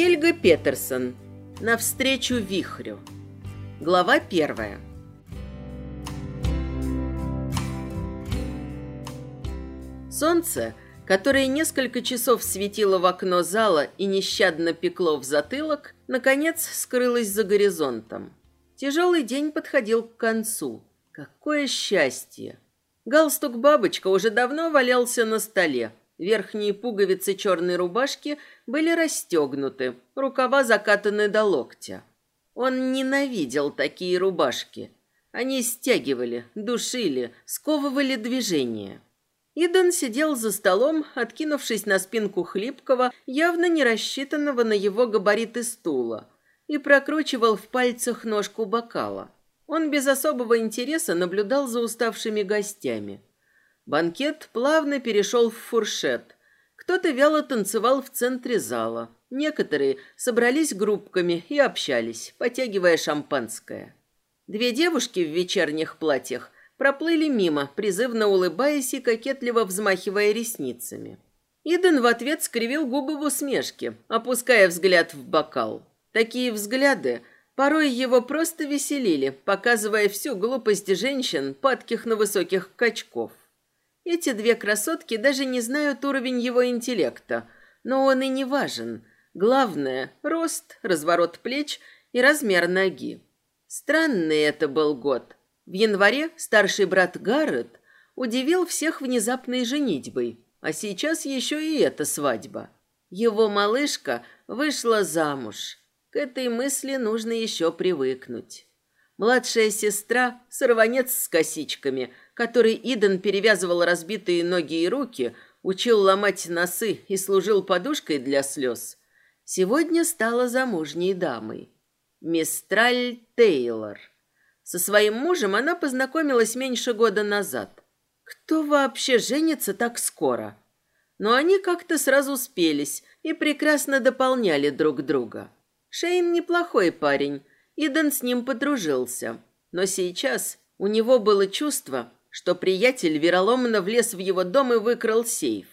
Хельга Петерсон. Навстречу вихрю. Глава первая. Солнце, которое несколько часов светило в окно зала и нещадно пекло в затылок, наконец скрылось за горизонтом. Тяжелый день подходил к концу. Какое счастье! Галстук-бабочка уже давно валялся на столе. Верхние пуговицы черной рубашки были расстегнуты, рукава закатаны до локтя. Он ненавидел такие рубашки. Они стягивали, душили, сковывали движение. Иден сидел за столом, откинувшись на спинку хлипкого, явно не рассчитанного на его габариты стула, и прокручивал в пальцах ножку бокала. Он без особого интереса наблюдал за уставшими гостями. Банкет плавно перешел в фуршет. Кто-то вяло танцевал в центре зала. Некоторые собрались группками и общались, потягивая шампанское. Две девушки в вечерних платьях проплыли мимо, призывно улыбаясь и кокетливо взмахивая ресницами. Иден в ответ скривил губы в усмешке, опуская взгляд в бокал. Такие взгляды порой его просто веселили, показывая всю глупость женщин, падких на высоких качков. Эти две красотки даже не знают уровень его интеллекта, но он и не важен. Главное – рост, разворот плеч и размер ноги. Странный это был год – в январе старший брат Гаррет удивил всех внезапной женитьбой, а сейчас еще и эта свадьба. Его малышка вышла замуж. К этой мысли нужно еще привыкнуть. Младшая сестра, сорванец с косичками, который Иден перевязывал разбитые ноги и руки, учил ломать носы и служил подушкой для слез, сегодня стала замужней дамой. Мистраль Тейлор. Со своим мужем она познакомилась меньше года назад. Кто вообще женится так скоро? Но они как-то сразу спелись и прекрасно дополняли друг друга. Шейн неплохой парень, Иден с ним подружился. Но сейчас у него было чувство, что приятель вероломно влез в его дом и выкрал сейф.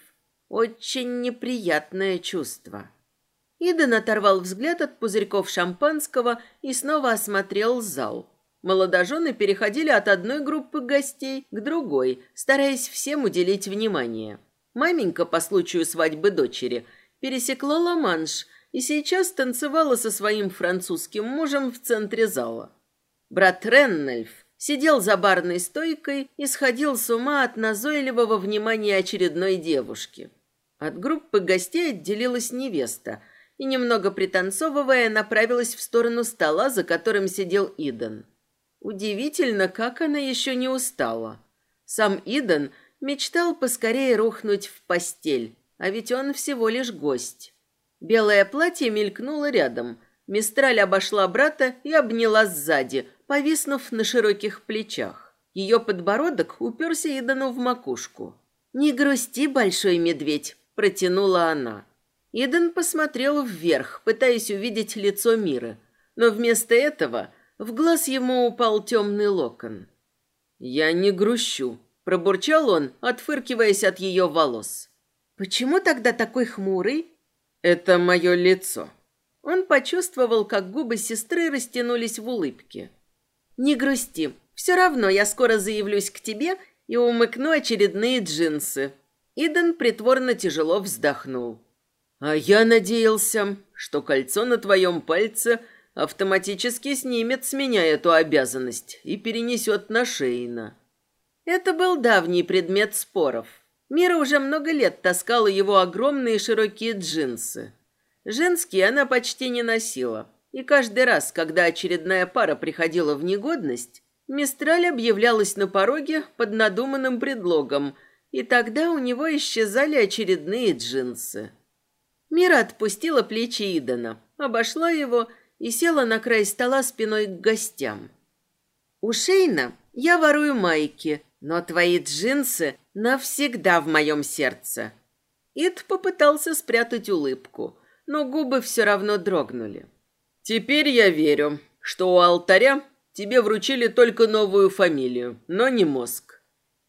Очень неприятное чувство. Иден оторвал взгляд от пузырьков шампанского и снова осмотрел зал. Молодожены переходили от одной группы гостей к другой, стараясь всем уделить внимание. Маменька по случаю свадьбы дочери пересекла Ла-Манш и сейчас танцевала со своим французским мужем в центре зала. Брат Реннельф сидел за барной стойкой и сходил с ума от назойливого внимания очередной девушки. От группы гостей отделилась невеста и, немного пританцовывая, направилась в сторону стола, за которым сидел Иден. Удивительно, как она еще не устала. Сам Иден мечтал поскорее рухнуть в постель, а ведь он всего лишь гость. Белое платье мелькнуло рядом. Мистраль обошла брата и обняла сзади, повиснув на широких плечах. Ее подбородок уперся Идану в макушку. «Не грусти, большой медведь», — протянула она. Иден посмотрел вверх, пытаясь увидеть лицо мира, но вместо этого в глаз ему упал темный локон. «Я не грущу», – пробурчал он, отфыркиваясь от ее волос. «Почему тогда такой хмурый?» «Это мое лицо». Он почувствовал, как губы сестры растянулись в улыбке. «Не грусти. Все равно я скоро заявлюсь к тебе и умыкну очередные джинсы». Иден притворно тяжело вздохнул. «А я надеялся, что кольцо на твоем пальце – автоматически снимет с меня эту обязанность и перенесет на Шейна. Это был давний предмет споров. Мира уже много лет таскала его огромные широкие джинсы. Женские она почти не носила. И каждый раз, когда очередная пара приходила в негодность, Мистраль объявлялась на пороге под надуманным предлогом, и тогда у него исчезали очередные джинсы. Мира отпустила плечи Идана, обошла его и села на край стола спиной к гостям. «У Шейна я ворую майки, но твои джинсы навсегда в моем сердце». Ид попытался спрятать улыбку, но губы все равно дрогнули. «Теперь я верю, что у алтаря тебе вручили только новую фамилию, но не мозг».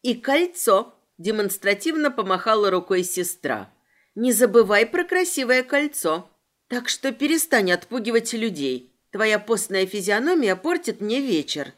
«И кольцо», — демонстративно помахала рукой сестра. «Не забывай про красивое кольцо». Так что перестань отпугивать людей. Твоя постная физиономия портит мне вечер.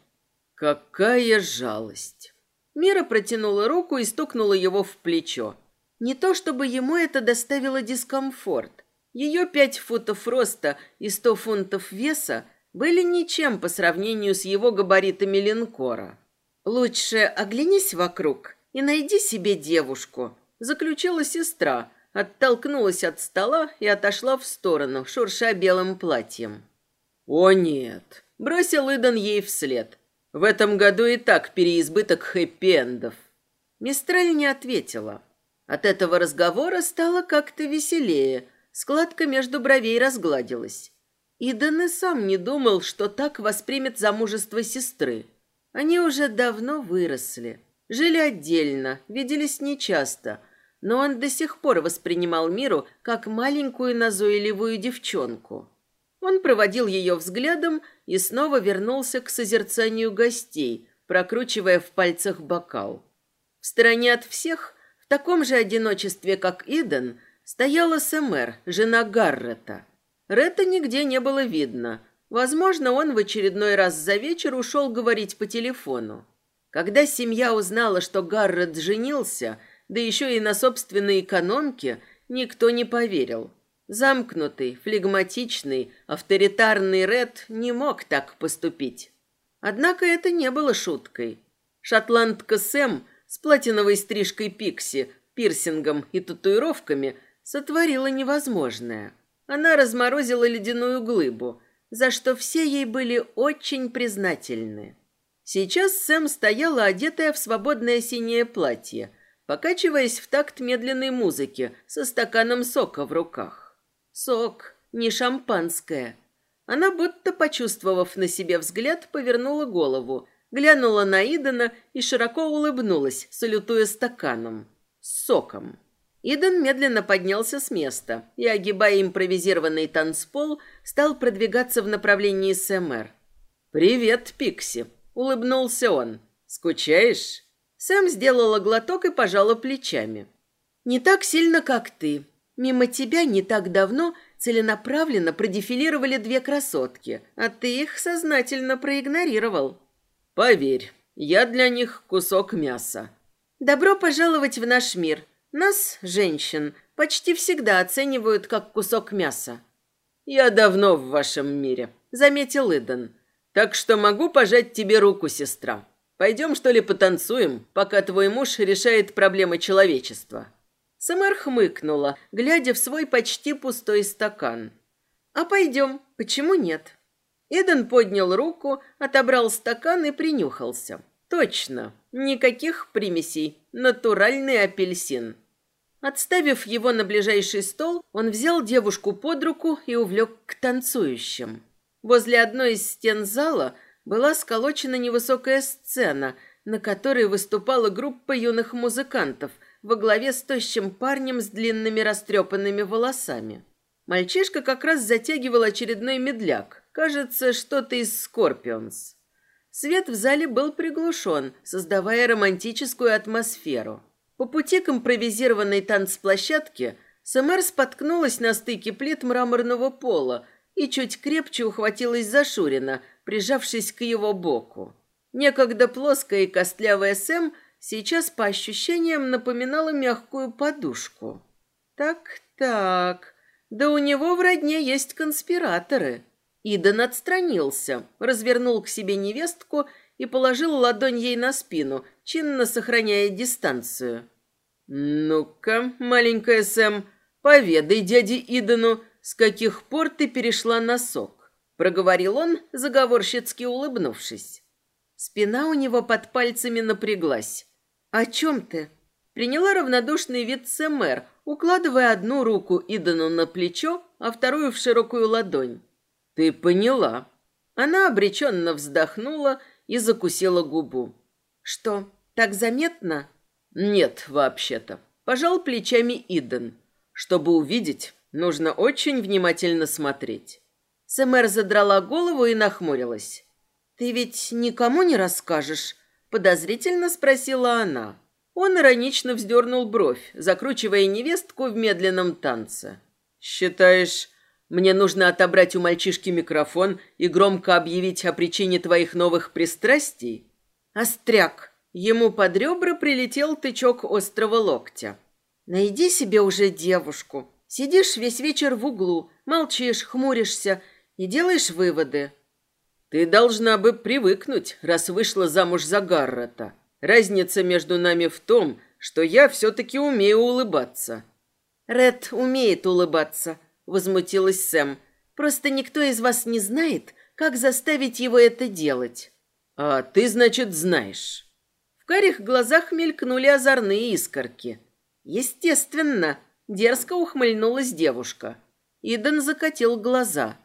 Какая жалость. Мира протянула руку и стукнула его в плечо. Не то чтобы ему это доставило дискомфорт. Ее пять футов роста и сто фунтов веса были ничем по сравнению с его габаритами линкора. «Лучше оглянись вокруг и найди себе девушку», – заключила сестра, оттолкнулась от стола и отошла в сторону, шурша белым платьем. «О нет!» – бросил Идан ей вслед. «В этом году и так переизбыток хэппи-эндов». Мистраль не ответила. От этого разговора стало как-то веселее, складка между бровей разгладилась. Идан и сам не думал, что так воспримет замужество сестры. Они уже давно выросли, жили отдельно, виделись нечасто, но он до сих пор воспринимал Миру как маленькую назойливую девчонку. Он проводил ее взглядом и снова вернулся к созерцанию гостей, прокручивая в пальцах бокал. В стороне от всех, в таком же одиночестве, как Иден, стояла Сэмэр, жена Гаррета – Ретта нигде не было видно. Возможно, он в очередной раз за вечер ушел говорить по телефону. Когда семья узнала, что Гаррет женился, да еще и на собственной экономке, никто не поверил. Замкнутый, флегматичный, авторитарный Ред не мог так поступить. Однако это не было шуткой. Шотландка Сэм с платиновой стрижкой Пикси, пирсингом и татуировками сотворила невозможное – она разморозила ледяную глыбу, за что все ей были очень признательны. Сейчас Сэм стояла одетая в свободное синее платье, покачиваясь в такт медленной музыки со стаканом сока в руках. Сок, не шампанское. Она, будто почувствовав на себе взгляд, повернула голову, глянула на Идана и широко улыбнулась, салютуя стаканом. С соком. Иден медленно поднялся с места и, огибая импровизированный танцпол, стал продвигаться в направлении СМР. «Привет, Пикси!» — улыбнулся он. «Скучаешь?» Сэм сделала глоток и пожала плечами. «Не так сильно, как ты. Мимо тебя не так давно целенаправленно продефилировали две красотки, а ты их сознательно проигнорировал». «Поверь, я для них кусок мяса». «Добро пожаловать в наш мир», нас, женщин, почти всегда оценивают как кусок мяса. Я давно в вашем мире, заметил Иден. Так что могу пожать тебе руку, сестра. Пойдем, что ли, потанцуем, пока твой муж решает проблемы человечества. Самар хмыкнула, глядя в свой почти пустой стакан. А пойдем, почему нет? Иден поднял руку, отобрал стакан и принюхался. Точно, никаких примесей, натуральный апельсин. Отставив его на ближайший стол, он взял девушку под руку и увлек к танцующим. Возле одной из стен зала была сколочена невысокая сцена, на которой выступала группа юных музыкантов во главе с тощим парнем с длинными растрепанными волосами. Мальчишка как раз затягивал очередной медляк, кажется, что-то из «Скорпионс». Свет в зале был приглушен, создавая романтическую атмосферу. По пути к импровизированной танцплощадке Сэмэр споткнулась на стыке плит мраморного пола и чуть крепче ухватилась за Шурина, прижавшись к его боку. Некогда плоская и костлявая Сэм сейчас по ощущениям напоминала мягкую подушку. Так-так, да у него в родне есть конспираторы. Идан отстранился, развернул к себе невестку и положил ладонь ей на спину, чинно сохраняя дистанцию. «Ну-ка, маленькая Сэм, поведай дяде Идану, с каких пор ты перешла на сок?» Проговорил он, заговорщицки улыбнувшись. Спина у него под пальцами напряглась. «О чем ты?» Приняла равнодушный вид Сэмэр, укладывая одну руку Идану на плечо, а вторую в широкую ладонь. «Ты поняла». Она обреченно вздохнула и закусила губу. «Что, так заметно?» «Нет, вообще-то». Пожал плечами Иден. «Чтобы увидеть, нужно очень внимательно смотреть». Сэмэр задрала голову и нахмурилась. «Ты ведь никому не расскажешь?» Подозрительно спросила она. Он иронично вздернул бровь, закручивая невестку в медленном танце. «Считаешь, Мне нужно отобрать у мальчишки микрофон и громко объявить о причине твоих новых пристрастий? Остряк. Ему под ребра прилетел тычок острого локтя. Найди себе уже девушку. Сидишь весь вечер в углу, молчишь, хмуришься и делаешь выводы. Ты должна бы привыкнуть, раз вышла замуж за Гаррета. Разница между нами в том, что я все-таки умею улыбаться. Ред умеет улыбаться, возмутилась Сэм. Просто никто из вас не знает, как заставить его это делать. А ты, значит, знаешь. В карих глазах мелькнули озорные искорки. Естественно, дерзко ухмыльнулась девушка. Иден закатил глаза.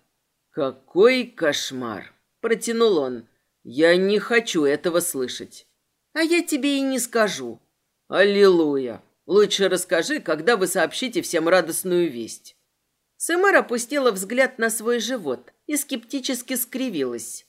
Какой кошмар, протянул он. Я не хочу этого слышать. А я тебе и не скажу. Аллилуйя. Лучше расскажи, когда вы сообщите всем радостную весть. Сэмар опустила взгляд на свой живот и скептически скривилась.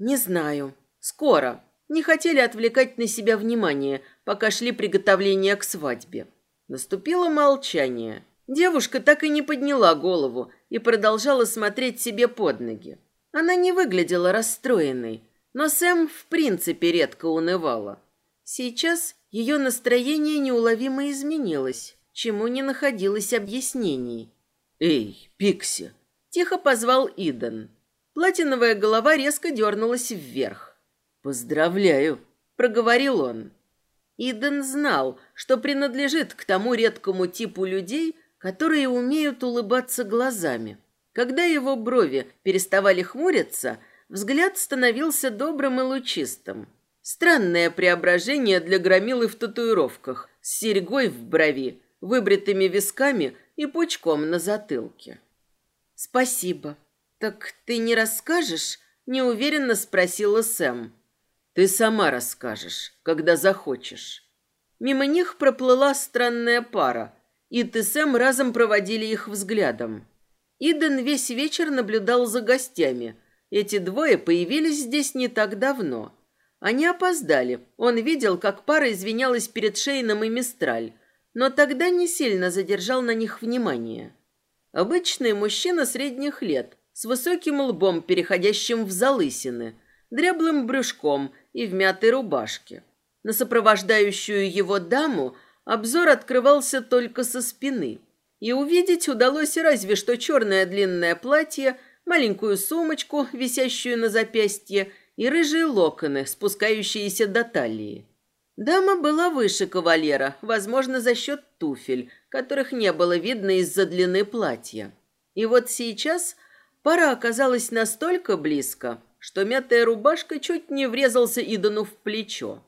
«Не знаю. Скоро. Не хотели отвлекать на себя внимание, пока шли приготовления к свадьбе». Наступило молчание. Девушка так и не подняла голову и продолжала смотреть себе под ноги. Она не выглядела расстроенной, но Сэм в принципе редко унывала. Сейчас ее настроение неуловимо изменилось, чему не находилось объяснений. «Эй, Пикси!» – тихо позвал Иден. Платиновая голова резко дернулась вверх. «Поздравляю!» – проговорил он. Иден знал, что принадлежит к тому редкому типу людей, которые умеют улыбаться глазами. Когда его брови переставали хмуриться, взгляд становился добрым и лучистым. Странное преображение для громилы в татуировках, с серьгой в брови, выбритыми висками и пучком на затылке. «Спасибо. Так ты не расскажешь?» – неуверенно спросила Сэм. «Ты сама расскажешь, когда захочешь». Мимо них проплыла странная пара, и ты Сэм разом проводили их взглядом. Иден весь вечер наблюдал за гостями. Эти двое появились здесь не так давно. Они опоздали. Он видел, как пара извинялась перед Шейном и Мистраль, но тогда не сильно задержал на них внимание. Обычный мужчина средних лет, с высоким лбом, переходящим в залысины, дряблым брюшком и в мятой рубашке. На сопровождающую его даму обзор открывался только со спины, и увидеть удалось разве что черное длинное платье, маленькую сумочку, висящую на запястье, и рыжие локоны, спускающиеся до талии. Дама была выше кавалера, возможно, за счет туфель, которых не было видно из-за длины платья. И вот сейчас пара оказалась настолько близко, что мятая рубашка чуть не врезался Идану в плечо.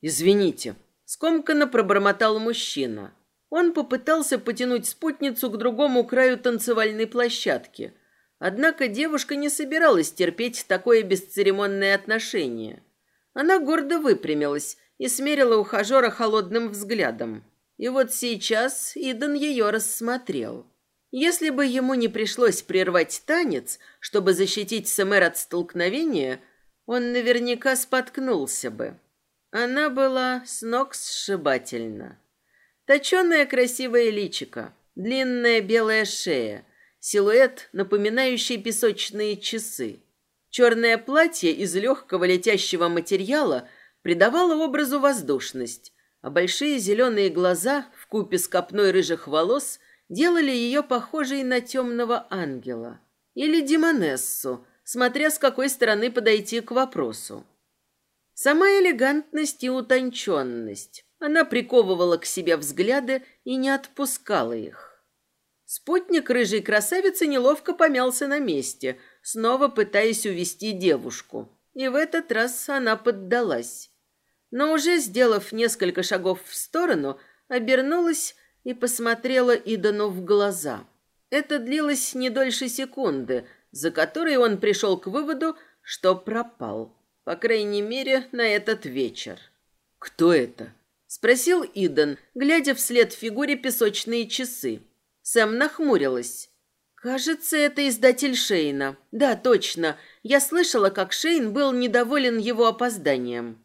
«Извините», — скомканно пробормотал мужчина. Он попытался потянуть спутницу к другому краю танцевальной площадки. Однако девушка не собиралась терпеть такое бесцеремонное отношение. Она гордо выпрямилась и смерила ухажера холодным взглядом. И вот сейчас Иден ее рассмотрел. Если бы ему не пришлось прервать танец, чтобы защитить Сэмэр от столкновения, он наверняка споткнулся бы. Она была с ног сшибательна. Точеное красивое личико, длинная белая шея, силуэт, напоминающий песочные часы. Черное платье из легкого летящего материала – придавала образу воздушность, а большие зеленые глаза в купе с копной рыжих волос делали ее похожей на темного ангела или демонессу, смотря с какой стороны подойти к вопросу. Сама элегантность и утонченность. Она приковывала к себе взгляды и не отпускала их. Спутник рыжей красавицы неловко помялся на месте, снова пытаясь увести девушку. И в этот раз она поддалась но уже сделав несколько шагов в сторону, обернулась и посмотрела Идану в глаза. Это длилось не дольше секунды, за которой он пришел к выводу, что пропал. По крайней мере, на этот вечер. «Кто это?» – спросил Идан, глядя вслед фигуре песочные часы. Сэм нахмурилась. «Кажется, это издатель Шейна. Да, точно. Я слышала, как Шейн был недоволен его опозданием».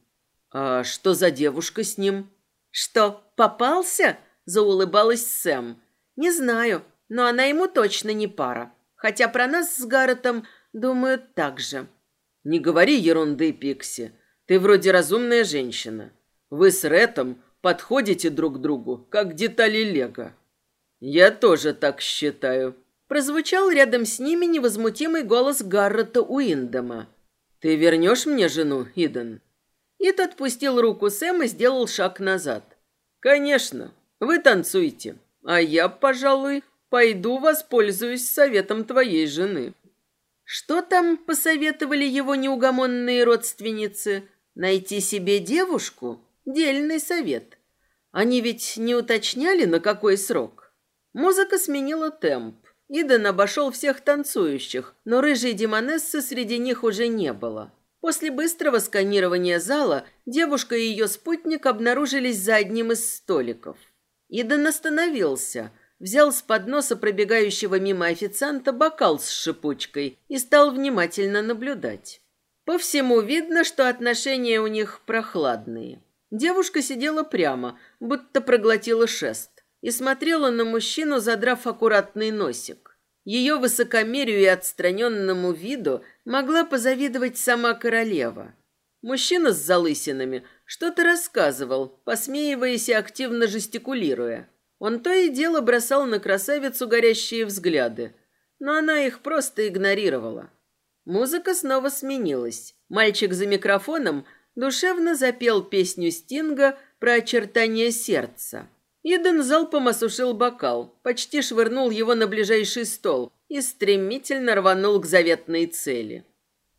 «А что за девушка с ним?» «Что, попался?» – заулыбалась Сэм. «Не знаю, но она ему точно не пара. Хотя про нас с Гарретом думают так же. Не говори ерунды, Пикси. Ты вроде разумная женщина. Вы с Рэтом подходите друг другу, как детали Лего. Я тоже так считаю. Прозвучал рядом с ними невозмутимый голос Гаррета Уиндома. Ты вернешь мне жену, Иден? Ид отпустил руку Сэма и сделал шаг назад. Конечно, вы танцуете, а я, пожалуй, пойду воспользуюсь советом твоей жены. Что там посоветовали его неугомонные родственницы? Найти себе девушку? Дельный совет. Они ведь не уточняли, на какой срок. Музыка сменила темп. Иден обошел всех танцующих, но рыжей демонессы среди них уже не было. После быстрого сканирования зала девушка и ее спутник обнаружились за одним из столиков. Иден остановился – взял с подноса пробегающего мимо официанта бокал с шипучкой и стал внимательно наблюдать. По всему видно, что отношения у них прохладные. Девушка сидела прямо, будто проглотила шест, и смотрела на мужчину, задрав аккуратный носик. Ее высокомерию и отстраненному виду могла позавидовать сама королева. Мужчина с залысинами что-то рассказывал, посмеиваясь и активно жестикулируя. Он то и дело бросал на красавицу горящие взгляды, но она их просто игнорировала. Музыка снова сменилась. Мальчик за микрофоном душевно запел песню Стинга про очертания сердца. Иден залпом осушил бокал, почти швырнул его на ближайший стол и стремительно рванул к заветной цели.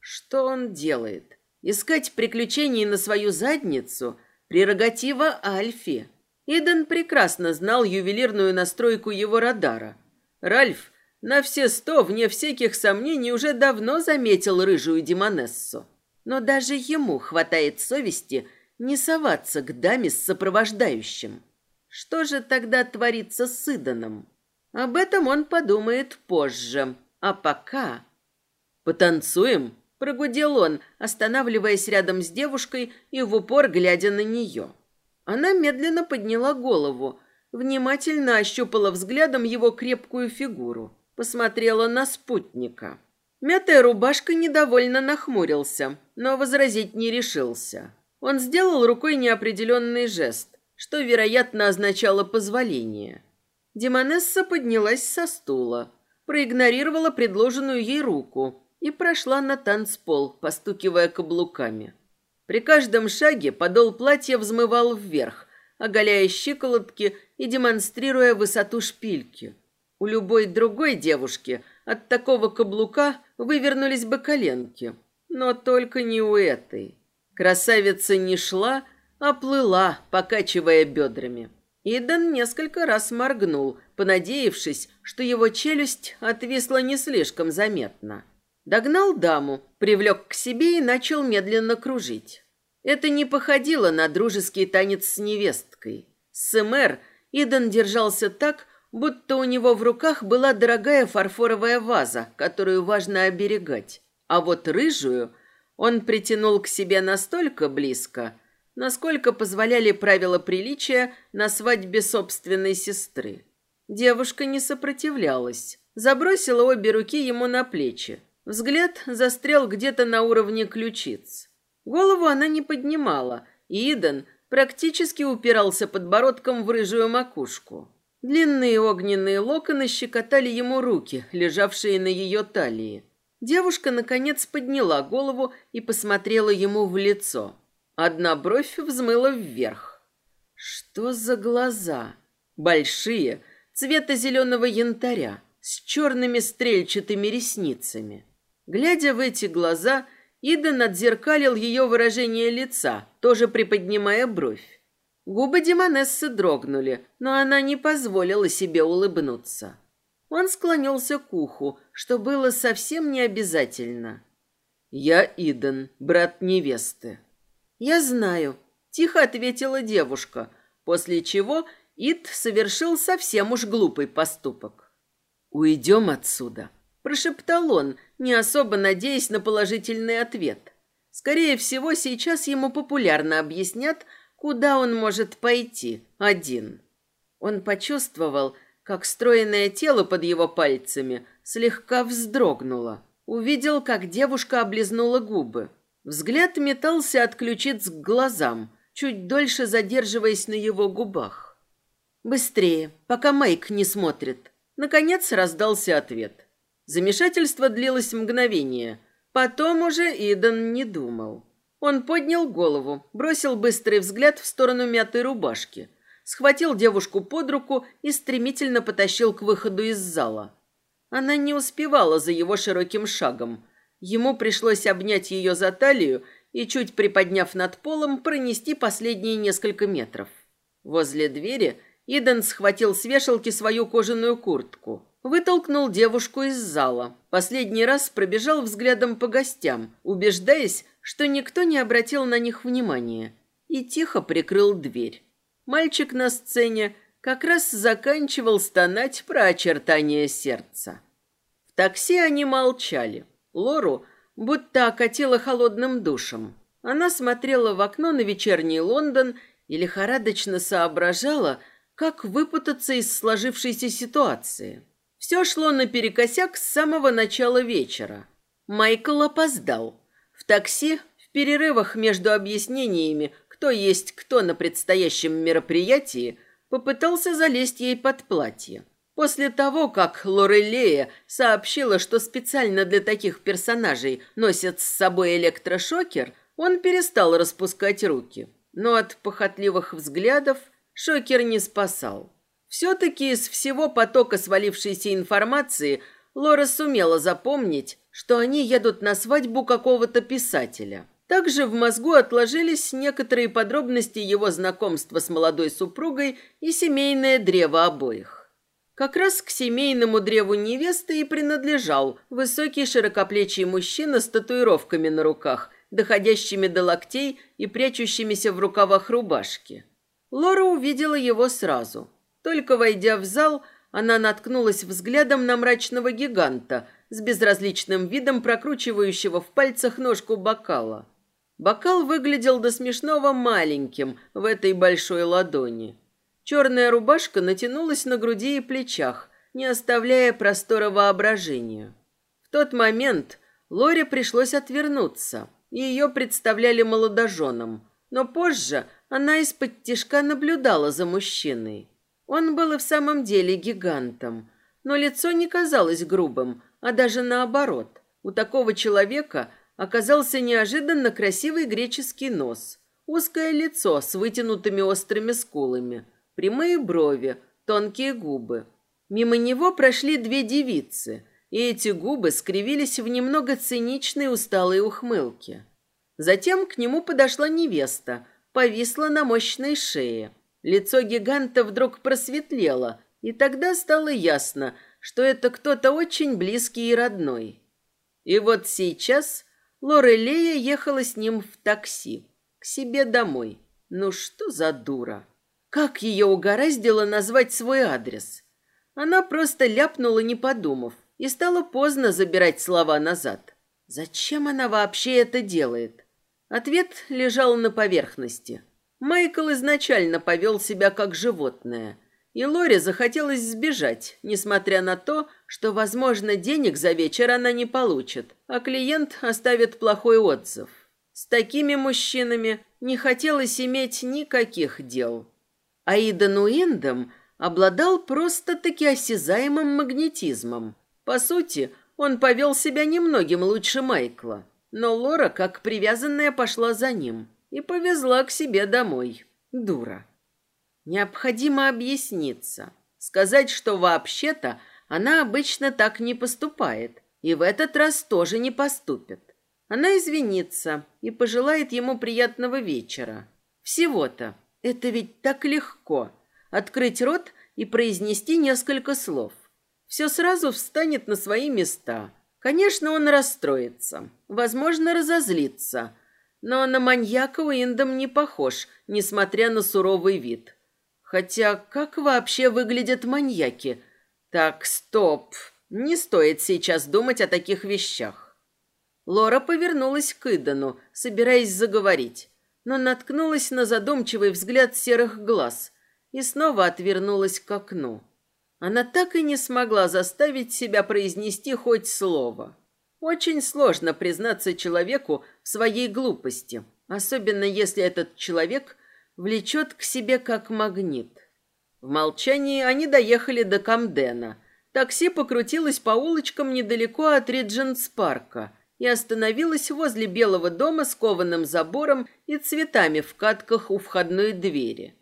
Что он делает? Искать приключений на свою задницу – прерогатива Альфи. Иден прекрасно знал ювелирную настройку его радара. Ральф на все сто, вне всяких сомнений, уже давно заметил рыжую демонессу. Но даже ему хватает совести не соваться к даме с сопровождающим. Что же тогда творится с Иданом? Об этом он подумает позже. А пока... «Потанцуем?» – прогудел он, останавливаясь рядом с девушкой и в упор глядя на нее. Она медленно подняла голову, внимательно ощупала взглядом его крепкую фигуру, посмотрела на спутника. Мятая рубашка недовольно нахмурился, но возразить не решился. Он сделал рукой неопределенный жест, что, вероятно, означало позволение. Демонесса поднялась со стула, проигнорировала предложенную ей руку и прошла на танцпол, постукивая каблуками. При каждом шаге подол платья взмывал вверх, оголяя щиколотки и демонстрируя высоту шпильки. У любой другой девушки от такого каблука вывернулись бы коленки, но только не у этой. Красавица не шла, а плыла, покачивая бедрами. Идан несколько раз моргнул, понадеявшись, что его челюсть отвисла не слишком заметно. Догнал даму, привлек к себе и начал медленно кружить. Это не походило на дружеский танец с невесткой. С МР Иден держался так, будто у него в руках была дорогая фарфоровая ваза, которую важно оберегать. А вот рыжую он притянул к себе настолько близко, насколько позволяли правила приличия на свадьбе собственной сестры. Девушка не сопротивлялась, забросила обе руки ему на плечи. Взгляд застрял где-то на уровне ключиц. Голову она не поднимала, и Иден практически упирался подбородком в рыжую макушку. Длинные огненные локоны щекотали ему руки, лежавшие на ее талии. Девушка, наконец, подняла голову и посмотрела ему в лицо. Одна бровь взмыла вверх. Что за глаза? Большие, цвета зеленого янтаря, с черными стрельчатыми ресницами. Глядя в эти глаза, Иден отзеркалил ее выражение лица, тоже приподнимая бровь. Губы Демонессы дрогнули, но она не позволила себе улыбнуться. Он склонился к уху, что было совсем не обязательно. «Я Иден, брат невесты». «Я знаю», – тихо ответила девушка, после чего Ид совершил совсем уж глупый поступок. «Уйдем отсюда», – прошептал он, не особо надеясь на положительный ответ. Скорее всего, сейчас ему популярно объяснят, куда он может пойти один. Он почувствовал, как стройное тело под его пальцами слегка вздрогнула. Увидел, как девушка облизнула губы. Взгляд метался от ключиц к глазам, чуть дольше задерживаясь на его губах. «Быстрее, пока Майк не смотрит». Наконец раздался ответ. Замешательство длилось мгновение. Потом уже Идан не думал. Он поднял голову, бросил быстрый взгляд в сторону мятой рубашки, схватил девушку под руку и стремительно потащил к выходу из зала. Она не успевала за его широким шагом. Ему пришлось обнять ее за талию и, чуть приподняв над полом, пронести последние несколько метров. Возле двери Иден схватил с вешалки свою кожаную куртку, вытолкнул девушку из зала, последний раз пробежал взглядом по гостям, убеждаясь, что никто не обратил на них внимания, и тихо прикрыл дверь. Мальчик на сцене как раз заканчивал стонать про очертания сердца. В такси они молчали. Лору будто окатила холодным душем. Она смотрела в окно на вечерний Лондон и лихорадочно соображала, как выпутаться из сложившейся ситуации. Все шло наперекосяк с самого начала вечера. Майкл опоздал. В такси, в перерывах между объяснениями, кто есть кто на предстоящем мероприятии, попытался залезть ей под платье. После того, как Лорелея сообщила, что специально для таких персонажей носят с собой электрошокер, он перестал распускать руки. Но от похотливых взглядов шокер не спасал. Все-таки из всего потока свалившейся информации Лора сумела запомнить, что они едут на свадьбу какого-то писателя. Также в мозгу отложились некоторые подробности его знакомства с молодой супругой и семейное древо обоих. Как раз к семейному древу невесты и принадлежал высокий широкоплечий мужчина с татуировками на руках, доходящими до локтей и прячущимися в рукавах рубашки. Лора увидела его сразу. Только войдя в зал, она наткнулась взглядом на мрачного гиганта с безразличным видом прокручивающего в пальцах ножку бокала. Бокал выглядел до смешного маленьким в этой большой ладони. Черная рубашка натянулась на груди и плечах, не оставляя простора воображению. В тот момент Лоре пришлось отвернуться, ее представляли молодоженом, но позже она из-под тишка наблюдала за мужчиной. Он был и в самом деле гигантом, но лицо не казалось грубым, а даже наоборот. У такого человека – оказался неожиданно красивый греческий нос, узкое лицо с вытянутыми острыми скулами, прямые брови, тонкие губы. Мимо него прошли две девицы, и эти губы скривились в немного циничной усталой ухмылке. Затем к нему подошла невеста, повисла на мощной шее. Лицо гиганта вдруг просветлело, и тогда стало ясно, что это кто-то очень близкий и родной. И вот сейчас Лорелея ехала с ним в такси, к себе домой. Ну что за дура? Как ее угораздило назвать свой адрес? Она просто ляпнула, не подумав, и стало поздно забирать слова назад. Зачем она вообще это делает? Ответ лежал на поверхности. Майкл изначально повел себя как животное – и Лоре захотелось сбежать, несмотря на то, что, возможно, денег за вечер она не получит, а клиент оставит плохой отзыв. С такими мужчинами не хотелось иметь никаких дел. Аида Нуиндом обладал просто-таки осязаемым магнетизмом. По сути, он повел себя немногим лучше Майкла. Но Лора, как привязанная, пошла за ним и повезла к себе домой. Дура. Необходимо объясниться. Сказать, что вообще-то она обычно так не поступает, и в этот раз тоже не поступит. Она извинится и пожелает ему приятного вечера. Всего-то. Это ведь так легко. Открыть рот и произнести несколько слов. Все сразу встанет на свои места. Конечно, он расстроится. Возможно, разозлится. Но на маньяка Уиндом не похож, несмотря на суровый вид. Хотя как вообще выглядят маньяки? Так, стоп. Не стоит сейчас думать о таких вещах. Лора повернулась к Идану, собираясь заговорить, но наткнулась на задумчивый взгляд серых глаз и снова отвернулась к окну. Она так и не смогла заставить себя произнести хоть слово. Очень сложно признаться человеку в своей глупости, особенно если этот человек влечет к себе как магнит. В молчании они доехали до Камдена. Такси покрутилось по улочкам недалеко от Ридженс-парка и остановилось возле белого дома с кованым забором и цветами в катках у входной двери.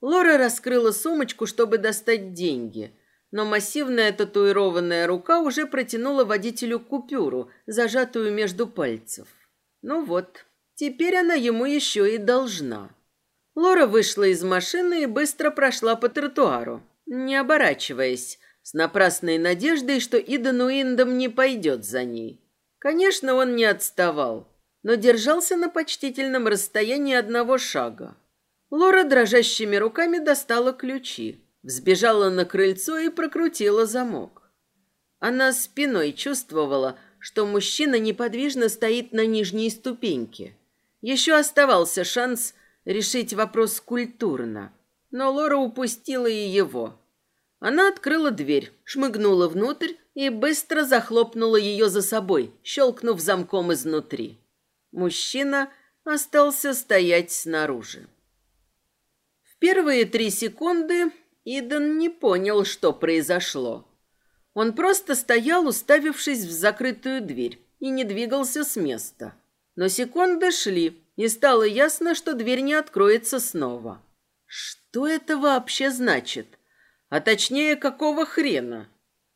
Лора раскрыла сумочку, чтобы достать деньги, но массивная татуированная рука уже протянула водителю купюру, зажатую между пальцев. Ну вот, теперь она ему еще и должна. Лора вышла из машины и быстро прошла по тротуару, не оборачиваясь, с напрасной надеждой, что Идан Уиндом не пойдет за ней. Конечно, он не отставал, но держался на почтительном расстоянии одного шага. Лора дрожащими руками достала ключи, взбежала на крыльцо и прокрутила замок. Она спиной чувствовала, что мужчина неподвижно стоит на нижней ступеньке. Еще оставался шанс решить вопрос культурно, но Лора упустила и его. Она открыла дверь, шмыгнула внутрь и быстро захлопнула ее за собой, щелкнув замком изнутри. Мужчина остался стоять снаружи первые три секунды Иден не понял, что произошло. Он просто стоял, уставившись в закрытую дверь, и не двигался с места. Но секунды шли, и стало ясно, что дверь не откроется снова. Что это вообще значит? А точнее, какого хрена?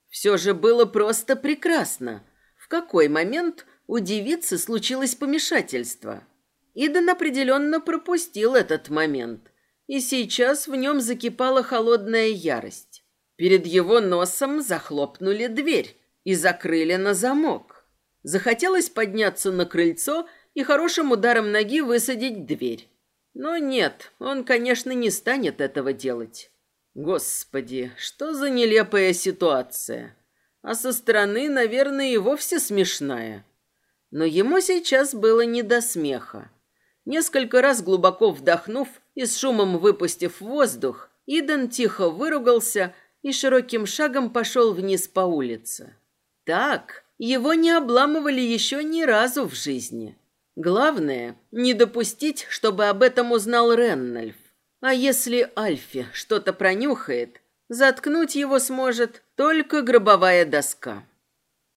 Все же было просто прекрасно. В какой момент у девицы случилось помешательство? Иден определенно пропустил этот момент – и сейчас в нем закипала холодная ярость. Перед его носом захлопнули дверь и закрыли на замок. Захотелось подняться на крыльцо и хорошим ударом ноги высадить дверь. Но нет, он, конечно, не станет этого делать. Господи, что за нелепая ситуация. А со стороны, наверное, и вовсе смешная. Но ему сейчас было не до смеха. Несколько раз глубоко вдохнув, и с шумом выпустив воздух, Иден тихо выругался и широким шагом пошел вниз по улице. Так, его не обламывали еще ни разу в жизни. Главное, не допустить, чтобы об этом узнал Реннольф. А если Альфи что-то пронюхает, заткнуть его сможет только гробовая доска.